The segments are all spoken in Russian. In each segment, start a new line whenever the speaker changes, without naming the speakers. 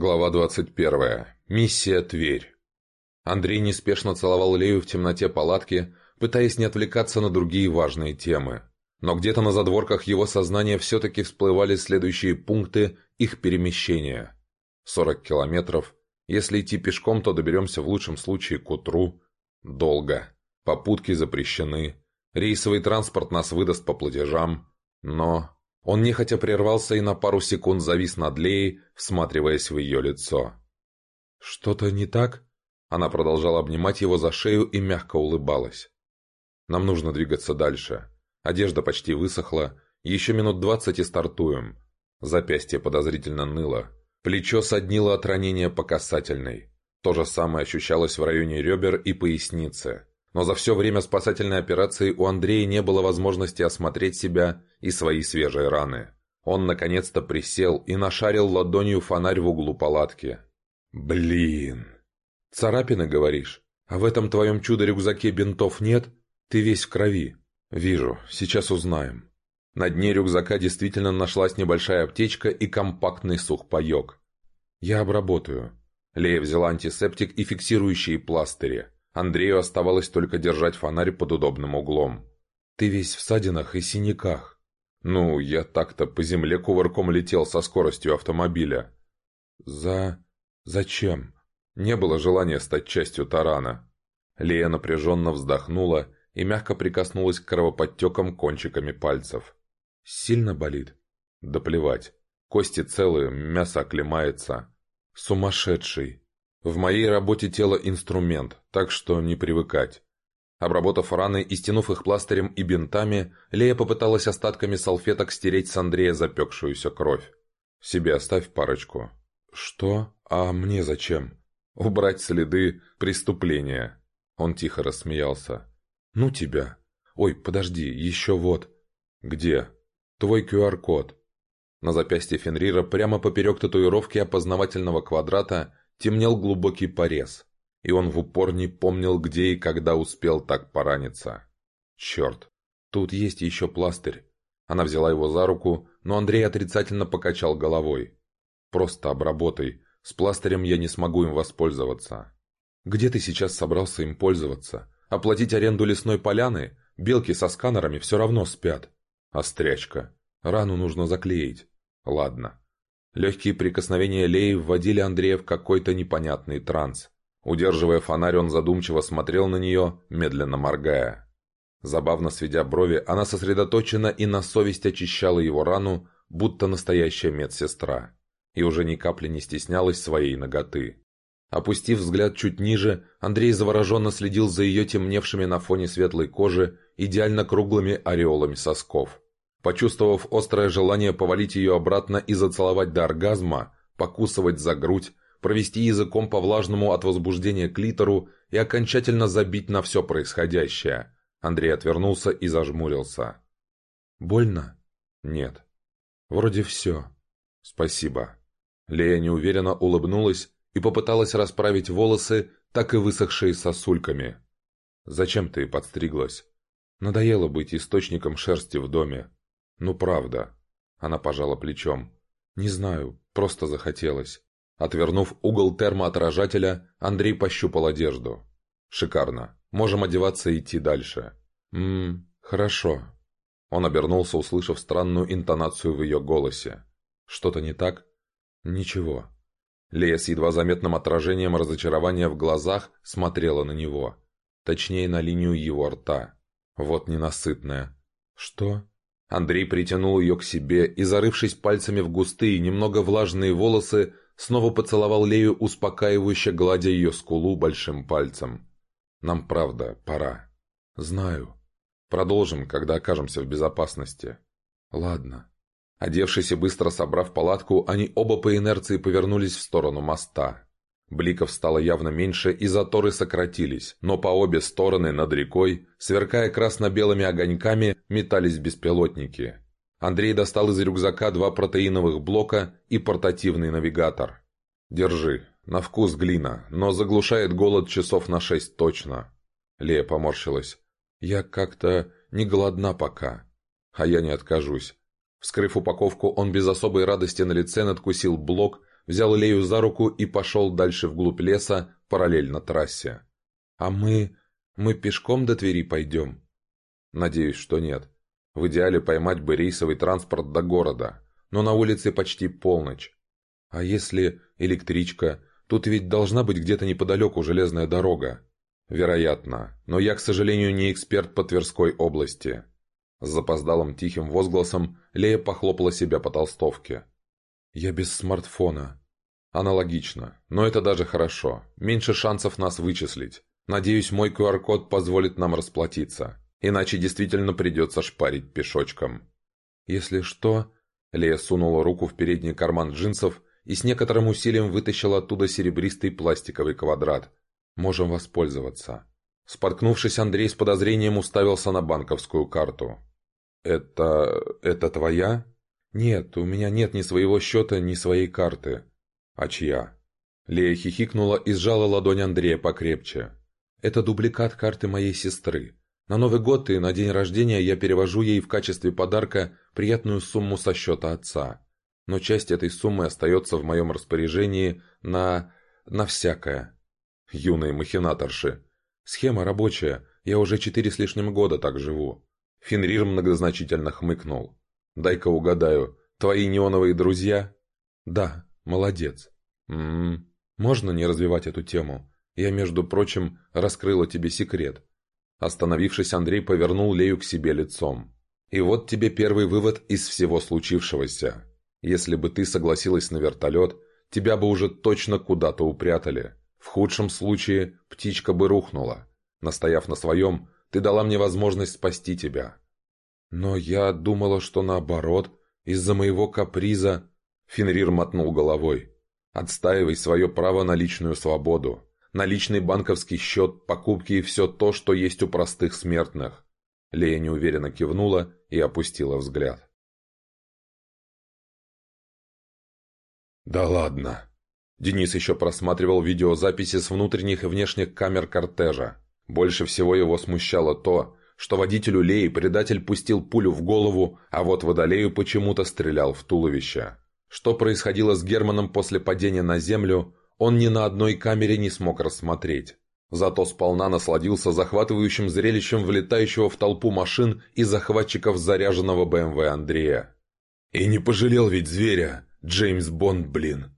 Глава 21. Миссия Тверь. Андрей неспешно целовал Лею в темноте палатки, пытаясь не отвлекаться на другие важные темы. Но где-то на задворках его сознания все-таки всплывали следующие пункты их перемещения. 40 километров. Если идти пешком, то доберемся в лучшем случае к утру. Долго. Попутки запрещены. Рейсовый транспорт нас выдаст по платежам. Но он нехотя прервался и на пару секунд завис над Леей, всматриваясь в ее лицо. «Что-то не так?» Она продолжала обнимать его за шею и мягко улыбалась. «Нам нужно двигаться дальше. Одежда почти высохла. Еще минут двадцать и стартуем». Запястье подозрительно ныло. Плечо соднило от ранения по касательной. То же самое ощущалось в районе ребер и поясницы. Но за все время спасательной операции у Андрея не было возможности осмотреть себя и свои свежие раны. Он наконец-то присел и нашарил ладонью фонарь в углу палатки. «Блин!» «Царапины, говоришь? А в этом твоем чудо-рюкзаке бинтов нет? Ты весь в крови». «Вижу, сейчас узнаем». На дне рюкзака действительно нашлась небольшая аптечка и компактный сухпайок. «Я обработаю». Лея взяла антисептик и фиксирующие пластыри. Андрею оставалось только держать фонарь под удобным углом. «Ты весь в садинах и синяках». «Ну, я так-то по земле кувырком летел со скоростью автомобиля». «За... зачем?» Не было желания стать частью тарана. Лея напряженно вздохнула и мягко прикоснулась к кровоподтекам кончиками пальцев. «Сильно болит?» «Да плевать. Кости целые, мясо оклемается. Сумасшедший!» В моей работе тело инструмент, так что не привыкать. Обработав раны и стянув их пластырем и бинтами, Лея попыталась остатками салфеток стереть с Андрея запекшуюся кровь. «Себе оставь парочку». «Что? А мне зачем?» «Убрать следы преступления». Он тихо рассмеялся. «Ну тебя. Ой, подожди, еще вот». «Где?» «Твой QR-код». На запястье Фенрира прямо поперек татуировки опознавательного квадрата темнел глубокий порез, и он в упор не помнил, где и когда успел так пораниться. «Черт, тут есть еще пластырь». Она взяла его за руку, но Андрей отрицательно покачал головой. «Просто обработай. С пластырем я не смогу им воспользоваться». «Где ты сейчас собрался им пользоваться? Оплатить аренду лесной поляны? Белки со сканерами все равно спят». «Острячка. Рану нужно заклеить». «Ладно. Легкие прикосновения Леи вводили Андрея в какой-то непонятный транс. Удерживая фонарь, он задумчиво смотрел на нее, медленно моргая. Забавно сведя брови, она сосредоточена и на совесть очищала его рану, будто настоящая медсестра, и уже ни капли не стеснялась своей ноготы. Опустив взгляд чуть ниже, Андрей завороженно следил за ее темневшими на фоне светлой кожи идеально круглыми ореолами сосков. Почувствовав острое желание повалить ее обратно и зацеловать до оргазма, покусывать за грудь, провести языком по влажному от возбуждения клитору и окончательно забить на все происходящее, Андрей отвернулся и зажмурился. «Больно?» «Нет». «Вроде все». «Спасибо». Лея неуверенно улыбнулась и попыталась расправить волосы, так и высохшие сосульками. «Зачем ты подстриглась?» «Надоело быть источником шерсти в доме. «Ну правда». Она пожала плечом. «Не знаю, просто захотелось». Отвернув угол термоотражателя, Андрей пощупал одежду. «Шикарно. Можем одеваться и идти дальше». «Ммм, хорошо». Он обернулся, услышав странную интонацию в ее голосе. «Что-то не так?» «Ничего». Лея с едва заметным отражением разочарования в глазах смотрела на него. Точнее, на линию его рта. Вот ненасытная. «Что?» Андрей притянул ее к себе и, зарывшись пальцами в густые, немного влажные волосы, снова поцеловал Лею, успокаивающе гладя ее скулу большим пальцем. «Нам правда пора». «Знаю. Продолжим, когда окажемся в безопасности». «Ладно». Одевшись и быстро собрав палатку, они оба по инерции повернулись в сторону моста. Бликов стало явно меньше, и заторы сократились, но по обе стороны над рекой, сверкая красно-белыми огоньками, метались беспилотники. Андрей достал из рюкзака два протеиновых блока и портативный навигатор. «Держи. На вкус глина, но заглушает голод часов на шесть точно». Лея поморщилась. «Я как-то не голодна пока. А я не откажусь». Вскрыв упаковку, он без особой радости на лице надкусил блок, взял Лею за руку и пошел дальше вглубь леса, параллельно трассе.
«А мы... мы пешком до Твери пойдем?»
«Надеюсь, что нет. В идеале поймать бы рейсовый транспорт до города, но на улице почти полночь.
А если электричка? Тут ведь должна быть где-то неподалеку железная дорога».
«Вероятно, но я, к сожалению, не эксперт по Тверской области». С запоздалым тихим возгласом Лея похлопала себя по толстовке.
«Я без смартфона».
«Аналогично, но это даже хорошо. Меньше шансов нас вычислить. Надеюсь, мой QR-код позволит нам расплатиться. Иначе действительно придется шпарить пешочком».
«Если что...»
Лея сунула руку в передний карман джинсов и с некоторым усилием вытащила оттуда серебристый пластиковый квадрат. «Можем воспользоваться». Споткнувшись, Андрей с подозрением уставился на банковскую карту. «Это... это твоя?»
«Нет, у меня нет ни своего счета, ни своей карты».
«А чья?» Лея хихикнула и сжала ладонь Андрея покрепче.
«Это дубликат карты моей сестры. На Новый год и на день рождения я перевожу ей в качестве подарка приятную сумму со счета отца. Но часть этой суммы остается в моем распоряжении на... на всякое».
«Юные махинаторши!»
«Схема рабочая. Я уже четыре с лишним года так живу.
Фенрир многозначительно хмыкнул. «Дай-ка угадаю, твои неоновые друзья?»
«Да, молодец».
«М-м,
можно не развивать эту тему? Я, между прочим, раскрыла тебе секрет».
Остановившись, Андрей повернул Лею к себе лицом. «И вот тебе первый вывод из всего случившегося. Если бы ты согласилась на вертолет, тебя бы уже точно куда-то упрятали. В худшем случае птичка бы рухнула. Настояв на своем, ты дала мне возможность спасти тебя».
«Но я думала, что наоборот, из-за моего каприза...»
Фенрир мотнул головой. «Отстаивай свое право на личную свободу, на личный банковский счет, покупки и все то, что есть у простых смертных». Лея неуверенно кивнула и опустила взгляд. «Да ладно!» Денис еще просматривал видеозаписи с внутренних и внешних камер кортежа. Больше всего его смущало то, что водителю Леи предатель пустил пулю в голову, а вот водолею почему-то стрелял в туловище. Что происходило с Германом после падения на землю, он ни на одной камере не смог рассмотреть. Зато сполна насладился захватывающим зрелищем влетающего в толпу машин и захватчиков заряженного БМВ Андрея. «И не пожалел ведь зверя, Джеймс Бонд, блин!»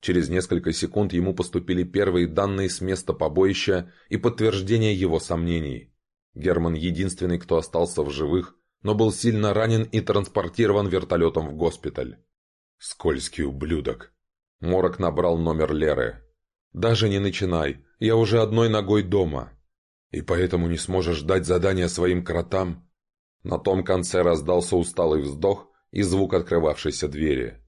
Через несколько секунд ему поступили первые данные с места побоища и подтверждение его сомнений. Герман единственный, кто остался в живых, но был сильно ранен и транспортирован вертолетом в госпиталь. Скользкий ублюдок. Морок набрал номер Леры. «Даже не начинай, я уже одной ногой дома. И поэтому не сможешь дать задание своим кротам?» На том конце раздался усталый вздох и звук открывавшейся двери.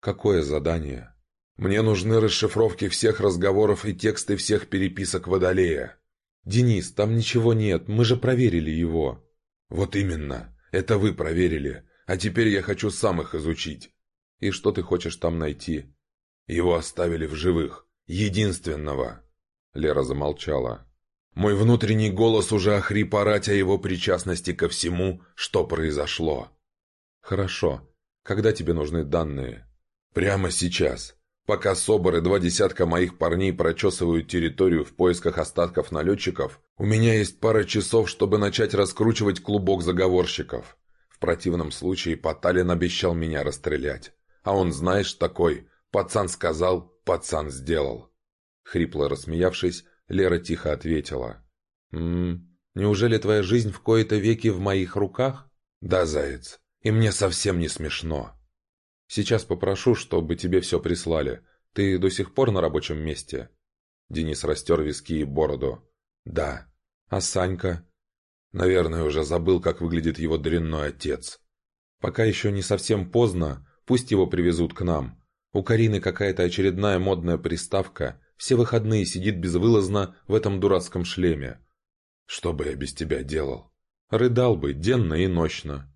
«Какое задание?» Мне нужны расшифровки всех разговоров и тексты всех переписок Водолея. Денис, там ничего нет, мы же проверили его. Вот именно, это вы проверили, а теперь я хочу сам их изучить. И что ты хочешь там найти? Его оставили в живых, единственного. Лера замолчала. Мой внутренний голос уже охрип орать о его причастности ко всему, что произошло. Хорошо. Когда тебе нужны данные? Прямо сейчас. Пока Собор и два десятка моих парней прочесывают территорию в поисках остатков налетчиков, у меня есть пара часов, чтобы начать раскручивать клубок заговорщиков. В противном случае Поталин обещал меня расстрелять. А он, знаешь, такой, пацан сказал, пацан сделал. Хрипло рассмеявшись, Лера тихо ответила. «Ммм, неужели твоя жизнь в кои-то веки в моих руках?» «Да, заяц, и мне совсем не смешно». Сейчас попрошу, чтобы тебе все прислали. Ты до сих пор на рабочем месте?» Денис растер виски и бороду. «Да. А Санька?» «Наверное, уже забыл, как выглядит его дрянной отец. Пока еще не совсем поздно, пусть его привезут к нам. У Карины какая-то очередная модная приставка, все выходные сидит безвылазно в этом дурацком шлеме. Что бы я без тебя делал? Рыдал бы денно и ночно.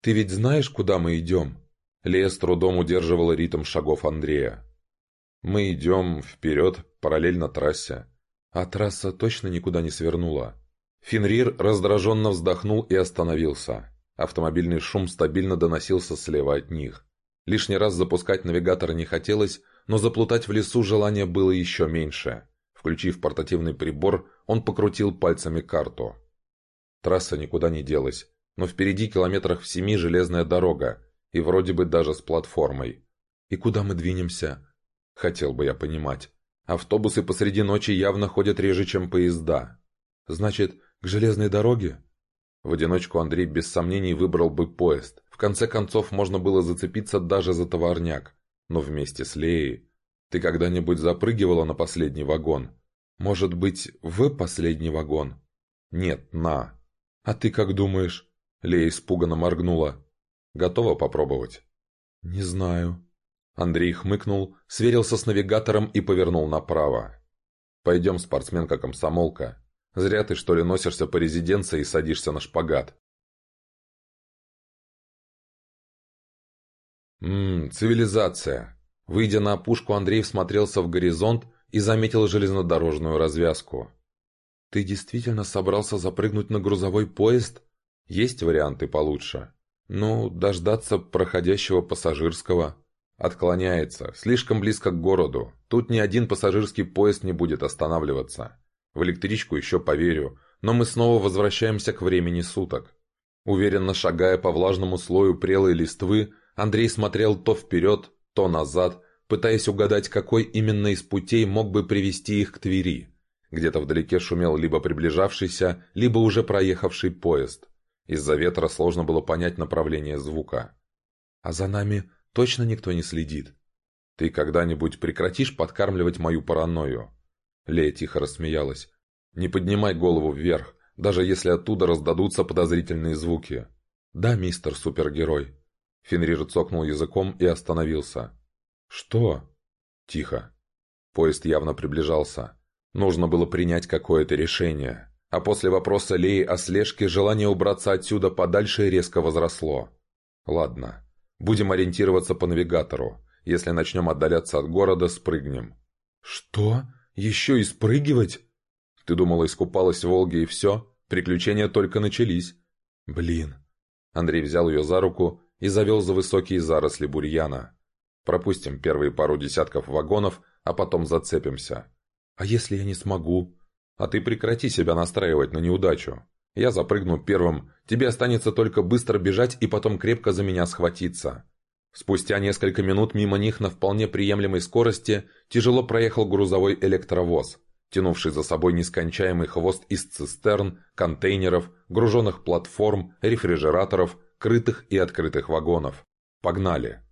«Ты ведь знаешь, куда мы идем?» Лея с трудом удерживала ритм шагов Андрея. «Мы идем вперед, параллельно трассе». А трасса точно никуда не свернула. Фенрир раздраженно вздохнул и остановился. Автомобильный шум стабильно доносился слева от них. Лишний раз запускать навигатор не хотелось, но заплутать в лесу желание было еще меньше. Включив портативный прибор, он покрутил пальцами карту. Трасса никуда не делась, но впереди километрах в семи железная дорога, и вроде бы даже с платформой. И куда мы двинемся? Хотел бы я понимать. Автобусы посреди ночи явно ходят реже, чем поезда. Значит, к железной дороге? В одиночку Андрей без сомнений выбрал бы поезд. В конце концов, можно было зацепиться даже за товарняк. Но вместе с Леей... Ты когда-нибудь запрыгивала на последний вагон? Может быть, в последний вагон? Нет, на. А ты как думаешь? Лея испуганно моргнула. Готова попробовать? Не знаю. Андрей хмыкнул, сверился с навигатором и повернул направо. «Пойдем, спортсменка-комсомолка. Зря ты, что ли, носишься по резиденции и садишься на шпагат. Ммм, цивилизация. Выйдя на опушку, Андрей всмотрелся в горизонт и заметил железнодорожную развязку. «Ты действительно собрался запрыгнуть на грузовой поезд? Есть варианты получше. Ну, дождаться проходящего пассажирского. Отклоняется, слишком близко к городу. Тут ни один пассажирский поезд не будет останавливаться. В электричку еще поверю, но мы снова возвращаемся к времени суток. Уверенно шагая по влажному слою прелой листвы, Андрей смотрел то вперед, то назад, пытаясь угадать, какой именно из путей мог бы привести их к Твери. Где-то вдалеке шумел либо приближавшийся, либо уже проехавший поезд. Из-за ветра сложно было понять направление звука. «А за нами точно никто не следит?» «Ты когда-нибудь прекратишь подкармливать мою паранойю?» Лея тихо рассмеялась. «Не поднимай голову вверх, даже если оттуда раздадутся подозрительные звуки». «Да, мистер супергерой». Фенрир цокнул языком и остановился. «Что?» «Тихо». Поезд явно приближался. Нужно было принять какое-то решение. А после вопроса Леи о слежке желание убраться отсюда подальше резко возросло. «Ладно, будем ориентироваться по навигатору. Если начнем отдаляться от города, спрыгнем». «Что?» Еще и спрыгивать? Ты думала, искупалась в Волге и все? Приключения только начались. Блин. Андрей взял ее за руку и завел за высокие заросли бурьяна. Пропустим первые пару десятков вагонов, а потом зацепимся. А если я не смогу? А ты прекрати себя настраивать на неудачу. Я запрыгну первым, тебе останется только быстро бежать и потом крепко за меня схватиться. Спустя несколько минут мимо них на вполне приемлемой скорости тяжело проехал грузовой электровоз, тянувший за собой нескончаемый хвост из цистерн, контейнеров, груженных платформ, рефрижераторов, крытых и открытых вагонов. Погнали.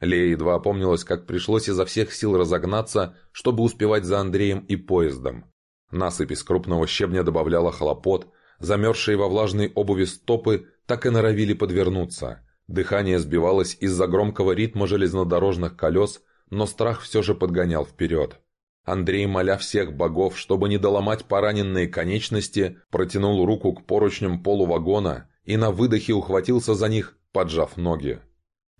Лея едва опомнилась, как пришлось изо всех сил разогнаться, чтобы успевать за Андреем и поездом. Насыпь из крупного щебня добавляла хлопот, замерзшие во влажной обуви стопы так и норовили подвернуться – Дыхание сбивалось из-за громкого ритма железнодорожных колес, но страх все же подгонял вперед. Андрей, моля всех богов, чтобы не доломать пораненные конечности, протянул руку к поручням полувагона и на выдохе ухватился за них, поджав ноги.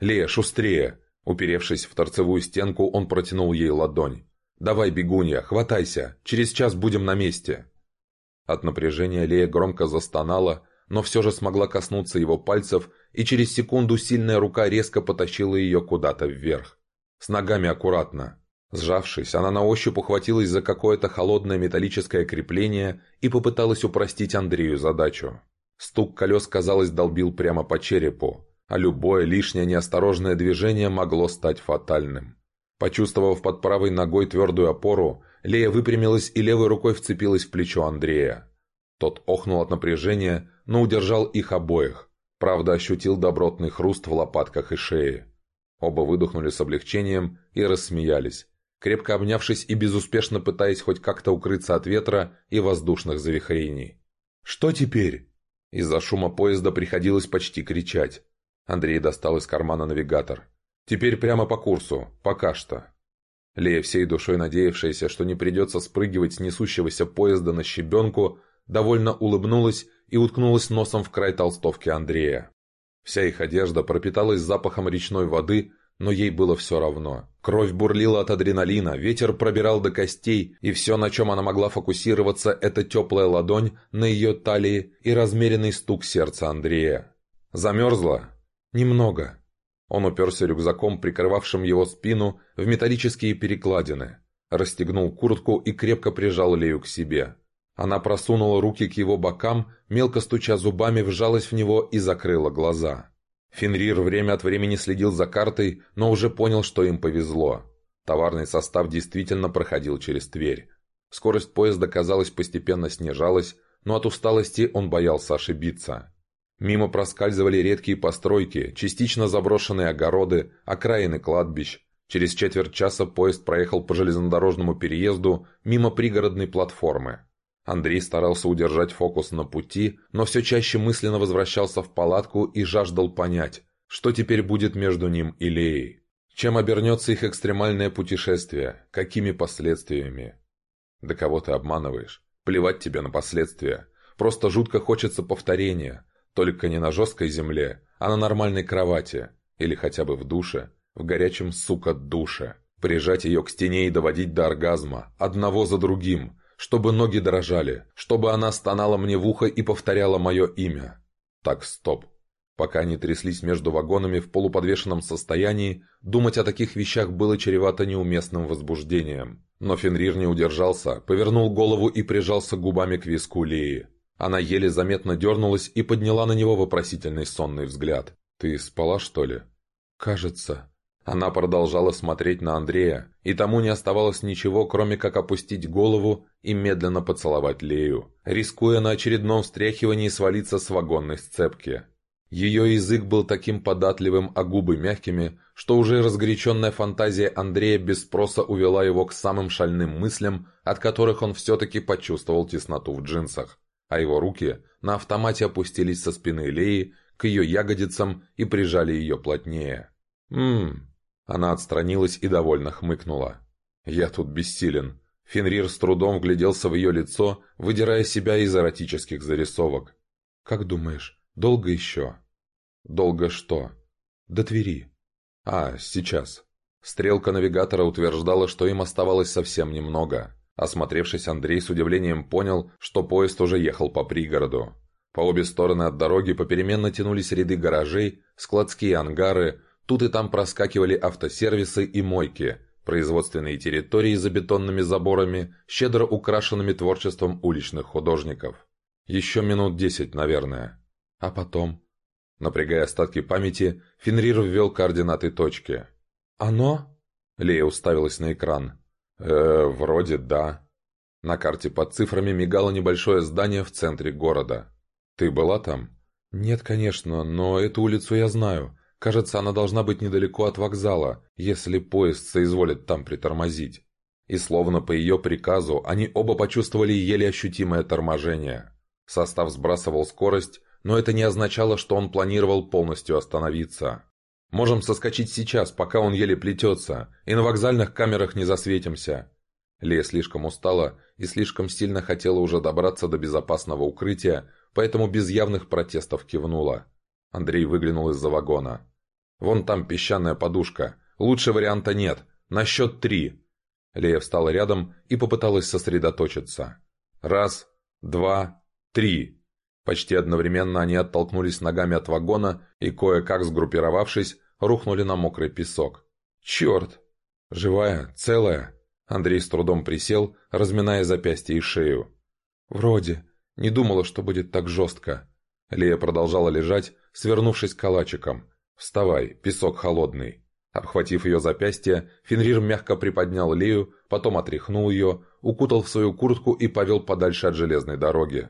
«Лея, шустрее!» Уперевшись в торцевую стенку, он протянул ей ладонь. «Давай, бегунья, хватайся, через час будем на месте!» От напряжения Лея громко застонала, но все же смогла коснуться его пальцев, и через секунду сильная рука резко потащила ее куда-то вверх. С ногами аккуратно. Сжавшись, она на ощупь ухватилась за какое-то холодное металлическое крепление и попыталась упростить Андрею задачу. Стук колес, казалось, долбил прямо по черепу, а любое лишнее неосторожное движение могло стать фатальным. Почувствовав под правой ногой твердую опору, Лея выпрямилась и левой рукой вцепилась в плечо Андрея. Тот охнул от напряжения, но удержал их обоих. Правда, ощутил добротный хруст в лопатках и шее. Оба выдохнули с облегчением и рассмеялись, крепко обнявшись и безуспешно пытаясь хоть как-то укрыться от ветра и воздушных завихрений. «Что теперь?» Из-за шума поезда приходилось почти кричать. Андрей достал из кармана навигатор. «Теперь прямо по курсу, пока что». Лея, всей душой надеявшаяся, что не придется спрыгивать с несущегося поезда на щебенку, довольно улыбнулась и уткнулась носом в край толстовки Андрея. Вся их одежда пропиталась запахом речной воды, но ей было все равно. Кровь бурлила от адреналина, ветер пробирал до костей, и все, на чем она могла фокусироваться, это теплая ладонь на ее талии и размеренный стук сердца Андрея. «Замерзла?»
«Немного».
Он уперся рюкзаком, прикрывавшим его спину, в металлические перекладины, расстегнул куртку и крепко прижал Лею к себе. Она просунула руки к его бокам, мелко стуча зубами, вжалась в него и закрыла глаза. Фенрир время от времени следил за картой, но уже понял, что им повезло. Товарный состав действительно проходил через Тверь. Скорость поезда, казалось, постепенно снижалась, но от усталости он боялся ошибиться. Мимо проскальзывали редкие постройки, частично заброшенные огороды, окраины кладбищ. Через четверть часа поезд проехал по железнодорожному переезду мимо пригородной платформы. Андрей старался удержать фокус на пути, но все чаще мысленно возвращался в палатку и жаждал понять, что теперь будет между ним и Леей. Чем обернется их экстремальное путешествие, какими последствиями. Да кого ты обманываешь? Плевать тебе на последствия. Просто жутко хочется повторения, только не на жесткой земле, а на нормальной кровати. Или хотя бы в душе. В горячем, сука, душе. Прижать ее к стене и доводить до оргазма. Одного за другим. Чтобы ноги дрожали. Чтобы она стонала мне в ухо и повторяла мое имя. Так, стоп. Пока они тряслись между вагонами в полуподвешенном состоянии, думать о таких вещах было чревато неуместным возбуждением. Но Фенрир не удержался, повернул голову и прижался губами к виску Леи. Она еле заметно дернулась и подняла на него вопросительный сонный взгляд. «Ты спала, что ли?»
«Кажется».
Она продолжала смотреть на Андрея, и тому не оставалось ничего, кроме как опустить голову и медленно поцеловать Лею, рискуя на очередном встряхивании свалиться с вагонной сцепки. Ее язык был таким податливым, а губы мягкими, что уже разгоряченная фантазия Андрея без спроса увела его к самым шальным мыслям, от которых он все-таки почувствовал тесноту в джинсах а его руки на автомате опустились со спины Леи к ее ягодицам и прижали ее плотнее. «Ммм...» Она отстранилась и довольно хмыкнула. «Я тут бессилен». Фенрир с трудом вгляделся в ее лицо, выдирая себя из эротических зарисовок.
«Как думаешь, долго еще?»
«Долго что?»
«До Твери».
«А, сейчас». Стрелка навигатора утверждала, что им оставалось совсем немного. Осмотревшись, Андрей с удивлением понял, что поезд уже ехал по пригороду. По обе стороны от дороги попеременно тянулись ряды гаражей, складские ангары, тут и там проскакивали автосервисы и мойки, производственные территории за бетонными заборами, щедро украшенными творчеством уличных художников. Еще минут десять, наверное. А потом... Напрягая остатки памяти, Фенрир ввел координаты точки.
«Оно?»
Лея уставилась на экран. «Э, вроде да». На карте под цифрами мигало небольшое здание в центре города. «Ты была там?»
«Нет, конечно, но эту улицу я знаю. Кажется, она должна быть недалеко от вокзала, если поезд соизволит там притормозить».
И словно по ее приказу, они оба почувствовали еле ощутимое торможение. Состав сбрасывал скорость, но это не означало, что он планировал полностью остановиться. Можем соскочить сейчас, пока он еле плетется, и на вокзальных камерах не засветимся». Лея слишком устала и слишком сильно хотела уже добраться до безопасного укрытия, поэтому без явных протестов кивнула. Андрей выглянул из-за вагона. «Вон там песчаная подушка. Лучше варианта нет. На счет три». Лея встала рядом и попыталась сосредоточиться. «Раз, два, три». Почти одновременно они оттолкнулись ногами от вагона и, кое-как сгруппировавшись, рухнули на мокрый песок. «Черт! Живая? Целая?» Андрей с трудом присел, разминая запястье и шею.
«Вроде. Не думала, что будет так жестко».
Лея продолжала лежать, свернувшись калачиком. «Вставай, песок холодный». Обхватив ее запястье, Фенрир мягко приподнял Лею, потом отряхнул ее, укутал в свою куртку и повел подальше от железной дороги.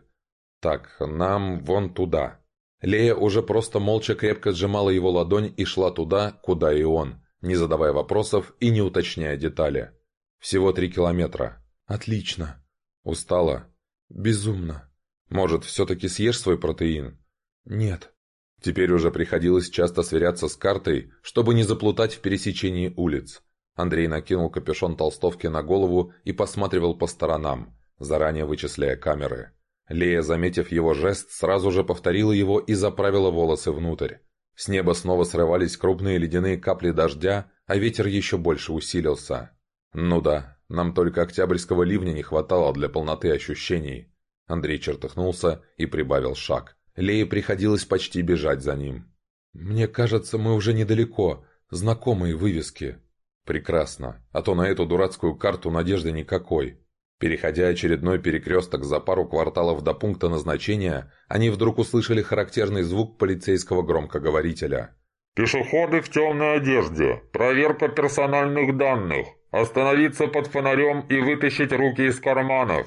«Так, нам вон туда». Лея уже просто молча крепко сжимала его ладонь и шла туда, куда и он, не задавая вопросов и не уточняя детали. «Всего три километра».
«Отлично».
«Устала?»
«Безумно».
«Может, все-таки съешь свой протеин?»
«Нет».
Теперь уже приходилось часто сверяться с картой, чтобы не заплутать в пересечении улиц. Андрей накинул капюшон толстовки на голову и посматривал по сторонам, заранее вычисляя камеры. Лея, заметив его жест, сразу же повторила его и заправила волосы внутрь. С неба снова срывались крупные ледяные капли дождя, а ветер еще больше усилился. «Ну да, нам только октябрьского ливня не хватало для полноты ощущений». Андрей чертыхнулся и прибавил шаг. Лее приходилось почти бежать за ним. «Мне кажется, мы уже недалеко. Знакомые вывески». «Прекрасно. А то на эту дурацкую карту надежды никакой». Переходя очередной перекресток за пару кварталов до пункта назначения, они вдруг услышали характерный звук полицейского громкоговорителя.
«Пешеходы в темной одежде. Проверка персональных данных. Остановиться под фонарем и вытащить руки из карманов».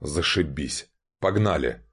«Зашибись. Погнали».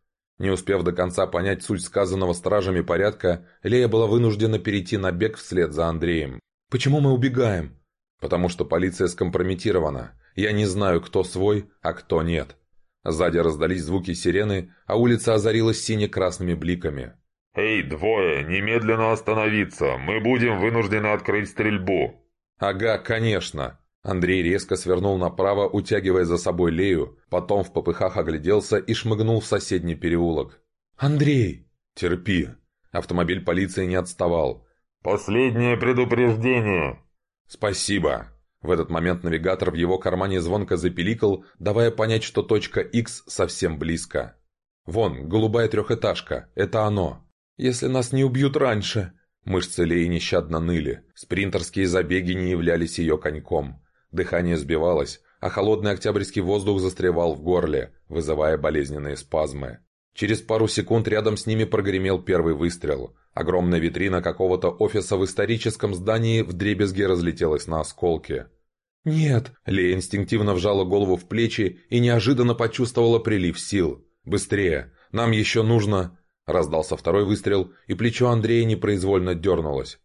Не успев до конца понять суть сказанного стражами порядка, Лея была вынуждена перейти на бег вслед за Андреем. «Почему мы убегаем?» «Потому что полиция скомпрометирована. Я не знаю, кто свой, а кто нет». Сзади раздались звуки сирены, а улица озарилась сине-красными бликами.
«Эй, двое, немедленно остановиться! Мы будем вынуждены открыть стрельбу!»
«Ага, конечно!» Андрей резко свернул направо, утягивая за собой Лею, потом в попыхах огляделся и шмыгнул в соседний переулок. «Андрей!» «Терпи!» Автомобиль полиции не отставал.
«Последнее предупреждение!»
«Спасибо!» В этот момент навигатор в его кармане звонко запиликал, давая понять, что точка X совсем близко. «Вон, голубая трехэтажка. Это оно. Если нас не убьют раньше!» Мышцы Леи нещадно ныли. Спринтерские забеги не являлись ее коньком. Дыхание сбивалось, а холодный октябрьский воздух застревал в горле, вызывая болезненные спазмы. Через пару секунд рядом с ними прогремел первый выстрел. Огромная витрина какого-то офиса в историческом здании вдребезги разлетелась на осколки. «Нет!» Лея инстинктивно вжала голову в плечи и неожиданно почувствовала прилив сил. «Быстрее! Нам еще нужно...» Раздался второй выстрел, и плечо Андрея непроизвольно дернулось.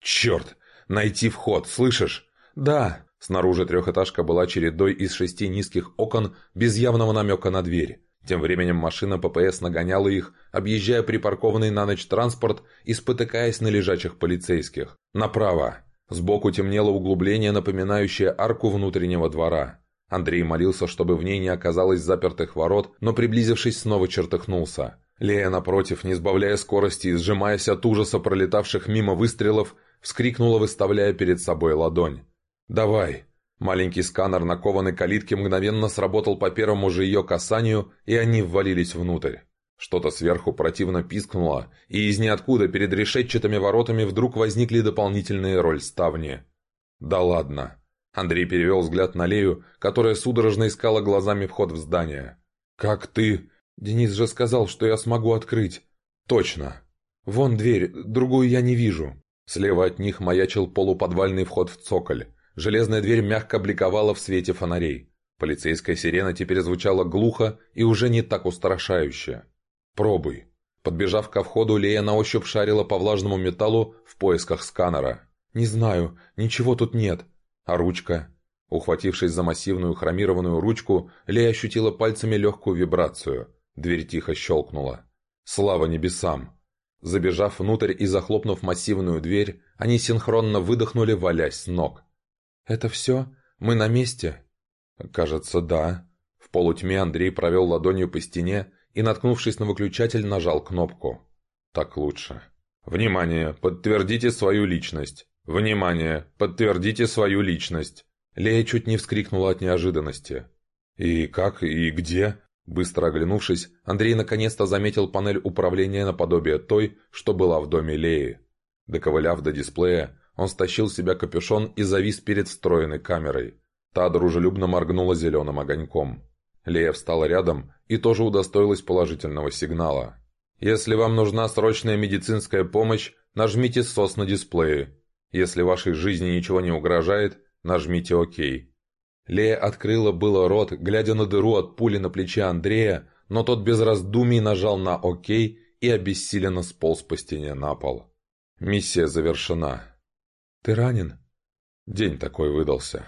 «Черт! Найти вход, слышишь?» «Да!» Снаружи трехэтажка была чередой из шести низких окон без явного намека на дверь. Тем временем машина ППС нагоняла их, объезжая припаркованный на ночь транспорт и спотыкаясь на лежачих полицейских. Направо. Сбоку темнело углубление, напоминающее арку внутреннего двора. Андрей молился, чтобы в ней не оказалось запертых ворот, но, приблизившись, снова чертыхнулся. Лея, напротив, не сбавляя скорости и сжимаясь от ужаса пролетавших мимо выстрелов, вскрикнула, выставляя перед собой ладонь. «Давай!» Маленький сканер на кованой калитке мгновенно сработал по первому же ее касанию, и они ввалились внутрь. Что-то сверху противно пискнуло, и из ниоткуда перед решетчатыми воротами вдруг возникли дополнительные рольставни. «Да ладно!» Андрей перевел взгляд на Лею, которая судорожно искала глазами вход в здание. «Как ты...» «Денис же сказал, что я смогу открыть». «Точно. Вон дверь, другую я не вижу». Слева от них маячил полуподвальный вход в цоколь. Железная дверь мягко бликовала в свете фонарей. Полицейская сирена теперь звучала глухо и уже не так устрашающе. «Пробуй». Подбежав ко входу, Лея на ощупь шарила по влажному металлу в поисках сканера. «Не знаю, ничего тут нет. А ручка?» Ухватившись за массивную хромированную ручку, Лея ощутила пальцами легкую вибрацию. Дверь тихо щелкнула. «Слава небесам!» Забежав внутрь и захлопнув массивную дверь, они синхронно выдохнули, валясь с ног. «Это все? Мы на месте?» «Кажется, да». В полутьме Андрей провел ладонью по стене и, наткнувшись на выключатель, нажал кнопку. «Так лучше». «Внимание! Подтвердите свою личность!» «Внимание! Подтвердите свою личность!» Лея чуть не вскрикнула от неожиданности. «И как? И где?» Быстро оглянувшись, Андрей наконец-то заметил панель управления наподобие той, что была в доме Леи. Доковыляв до дисплея, он стащил с себя капюшон и завис перед встроенной камерой. Та дружелюбно моргнула зеленым огоньком. Лея встала рядом и тоже удостоилась положительного сигнала. «Если вам нужна срочная медицинская помощь, нажмите «СОС» на дисплее. Если вашей жизни ничего не угрожает, нажмите «ОК». Лея открыла было рот, глядя на дыру от пули на плече Андрея, но тот без раздумий нажал на «ОК» и обессиленно сполз по стене на пол. Миссия завершена. «Ты ранен?» День такой выдался.